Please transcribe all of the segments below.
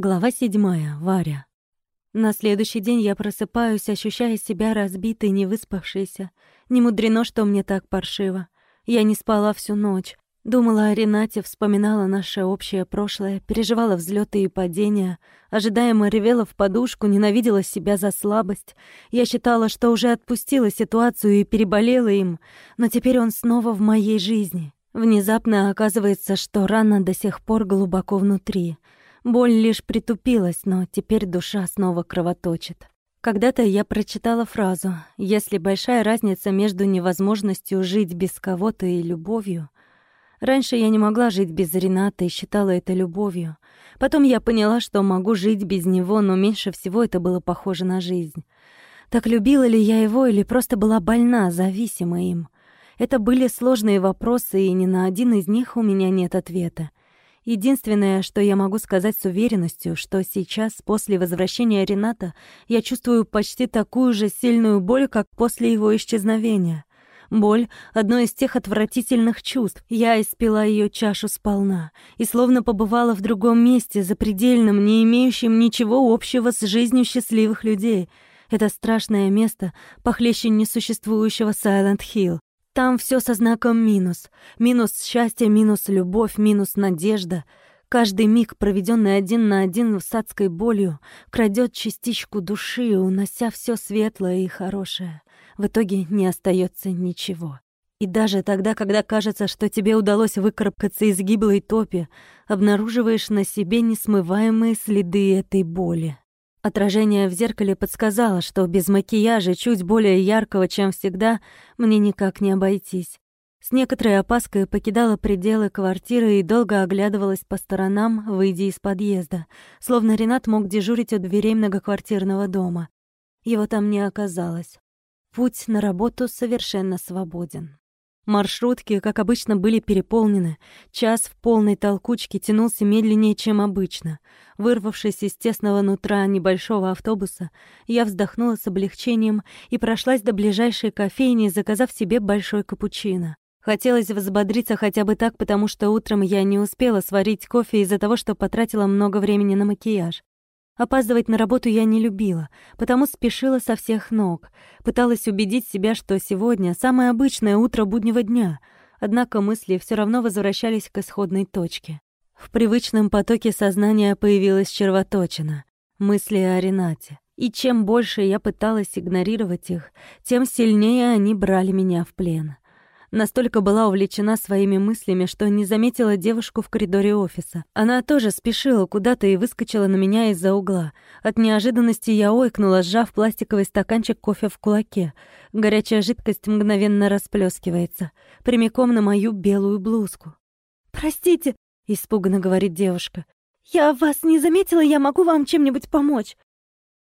Глава седьмая. Варя. На следующий день я просыпаюсь, ощущая себя разбитой, невыспавшейся. Не мудрено, что мне так паршиво. Я не спала всю ночь. Думала о Ренате, вспоминала наше общее прошлое, переживала взлеты и падения, ожидаемо ревела в подушку, ненавидела себя за слабость. Я считала, что уже отпустила ситуацию и переболела им, но теперь он снова в моей жизни. Внезапно оказывается, что рана до сих пор глубоко внутри — Боль лишь притупилась, но теперь душа снова кровоточит. Когда-то я прочитала фразу «Если большая разница между невозможностью жить без кого-то и любовью...» Раньше я не могла жить без Рената и считала это любовью. Потом я поняла, что могу жить без него, но меньше всего это было похоже на жизнь. Так любила ли я его или просто была больна, зависима им? Это были сложные вопросы, и ни на один из них у меня нет ответа. Единственное, что я могу сказать с уверенностью, что сейчас, после возвращения Рената, я чувствую почти такую же сильную боль, как после его исчезновения. Боль — одно из тех отвратительных чувств. Я испила ее чашу сполна и словно побывала в другом месте, запредельном, не имеющем ничего общего с жизнью счастливых людей. Это страшное место, похлеще несуществующего Сайлент Хилл. Там все со знаком минус. Минус счастье, минус любовь, минус надежда. Каждый миг, проведенный один на один с адской болью, крадет частичку души, унося все светлое и хорошее. В итоге не остается ничего. И даже тогда, когда кажется, что тебе удалось выкарабкаться из гиблой топи, обнаруживаешь на себе несмываемые следы этой боли. Отражение в зеркале подсказало, что без макияжа, чуть более яркого, чем всегда, мне никак не обойтись. С некоторой опаской покидала пределы квартиры и долго оглядывалась по сторонам, выйдя из подъезда, словно Ренат мог дежурить у дверей многоквартирного дома. Его там не оказалось. Путь на работу совершенно свободен. Маршрутки, как обычно, были переполнены. Час в полной толкучке тянулся медленнее, чем обычно. Вырвавшись из тесного нутра небольшого автобуса, я вздохнула с облегчением и прошлась до ближайшей кофейни, заказав себе большой капучино. Хотелось взбодриться хотя бы так, потому что утром я не успела сварить кофе из-за того, что потратила много времени на макияж. Опаздывать на работу я не любила, потому спешила со всех ног. Пыталась убедить себя, что сегодня самое обычное утро буднего дня. Однако мысли все равно возвращались к исходной точке. В привычном потоке сознания появилась червоточина. Мысли о Ренате. И чем больше я пыталась игнорировать их, тем сильнее они брали меня в плен. Настолько была увлечена своими мыслями, что не заметила девушку в коридоре офиса. Она тоже спешила куда-то и выскочила на меня из-за угла. От неожиданности я ойкнула, сжав пластиковый стаканчик кофе в кулаке. Горячая жидкость мгновенно расплескивается, прямиком на мою белую блузку. «Простите», — испуганно говорит девушка. «Я вас не заметила, я могу вам чем-нибудь помочь?»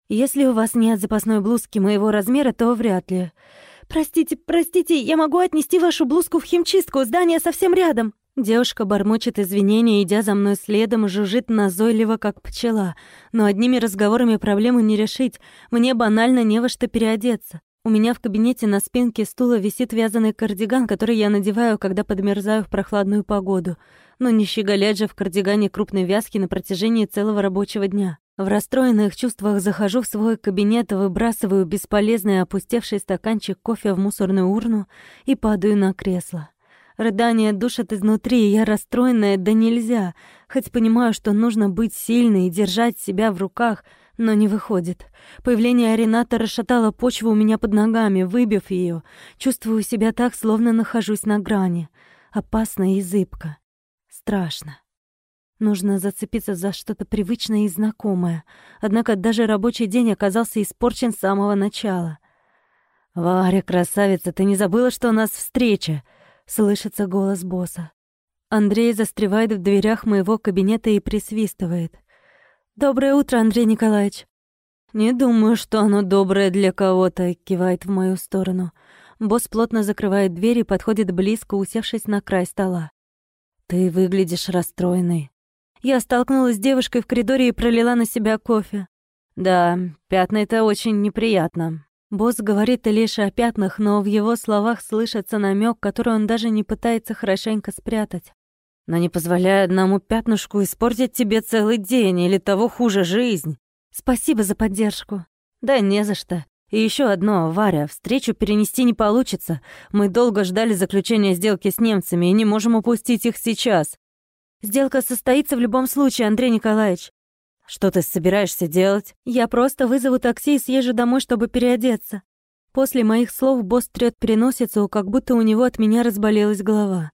«Если у вас нет запасной блузки моего размера, то вряд ли. «Простите, простите, я могу отнести вашу блузку в химчистку, здание совсем рядом». Девушка бормочет извинения, идя за мной следом, жужжит назойливо, как пчела. Но одними разговорами проблему не решить. Мне банально не во что переодеться. У меня в кабинете на спинке стула висит вязаный кардиган, который я надеваю, когда подмерзаю в прохладную погоду. Но не щеголять же в кардигане крупной вязки на протяжении целого рабочего дня. В расстроенных чувствах захожу в свой кабинет, выбрасываю бесполезный опустевший стаканчик кофе в мусорную урну и падаю на кресло. Рыдания душат изнутри, и я расстроенная да нельзя, хоть понимаю, что нужно быть сильной и держать себя в руках, но не выходит. Появление Рената расшатало почву у меня под ногами, выбив ее. Чувствую себя так, словно нахожусь на грани. Опасно и зыбко. Страшно. Нужно зацепиться за что-то привычное и знакомое. Однако даже рабочий день оказался испорчен с самого начала. «Варя, красавица, ты не забыла, что у нас встреча?» — слышится голос босса. Андрей застревает в дверях моего кабинета и присвистывает. «Доброе утро, Андрей Николаевич!» «Не думаю, что оно доброе для кого-то», — кивает в мою сторону. Босс плотно закрывает дверь и подходит близко, усевшись на край стола. «Ты выглядишь расстроенной». Я столкнулась с девушкой в коридоре и пролила на себя кофе. Да, пятна — это очень неприятно. Босс говорит лишь о пятнах, но в его словах слышится намек, который он даже не пытается хорошенько спрятать. но не позволяй одному пятнышку испортить тебе целый день или того хуже жизнь. Спасибо за поддержку. Да не за что. И еще одно, Варя, встречу перенести не получится. Мы долго ждали заключения сделки с немцами и не можем упустить их сейчас. Сделка состоится в любом случае, Андрей Николаевич. Что ты собираешься делать? Я просто вызову такси и съезжу домой, чтобы переодеться. После моих слов босс трёт переносицу, как будто у него от меня разболелась голова.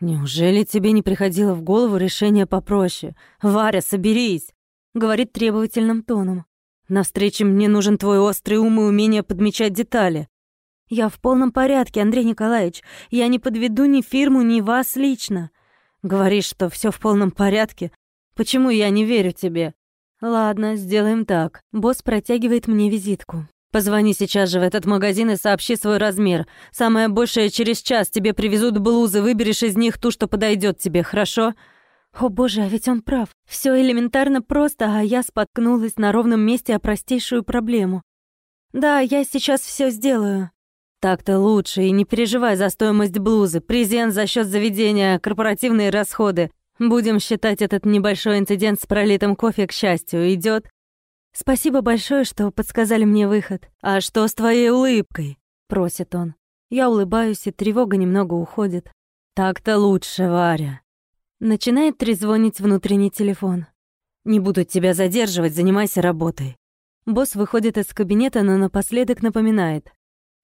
«Неужели тебе не приходило в голову решение попроще? Варя, соберись!» — говорит требовательным тоном. «На встрече мне нужен твой острый ум и умение подмечать детали». «Я в полном порядке, Андрей Николаевич. Я не подведу ни фирму, ни вас лично». «Говоришь, что все в полном порядке? Почему я не верю тебе?» «Ладно, сделаем так». Босс протягивает мне визитку. Позвони сейчас же в этот магазин и сообщи свой размер. Самое большее через час тебе привезут блузы, выберешь из них ту, что подойдет тебе, хорошо? О боже, а ведь он прав. Все элементарно просто, а я споткнулась на ровном месте о простейшую проблему. Да, я сейчас все сделаю. Так-то лучше, и не переживай за стоимость блузы. Презент за счет заведения, корпоративные расходы. Будем считать этот небольшой инцидент с пролитым кофе к счастью. Идет? «Спасибо большое, что подсказали мне выход. А что с твоей улыбкой?» — просит он. Я улыбаюсь, и тревога немного уходит. «Так-то лучше, Варя». Начинает трезвонить внутренний телефон. «Не буду тебя задерживать, занимайся работой». Босс выходит из кабинета, но напоследок напоминает.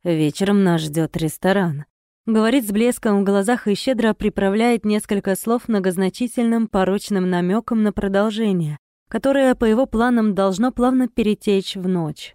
«Вечером нас ждет ресторан». Говорит с блеском в глазах и щедро приправляет несколько слов многозначительным порочным намеком на продолжение которое, по его планам, должно плавно перетечь в ночь.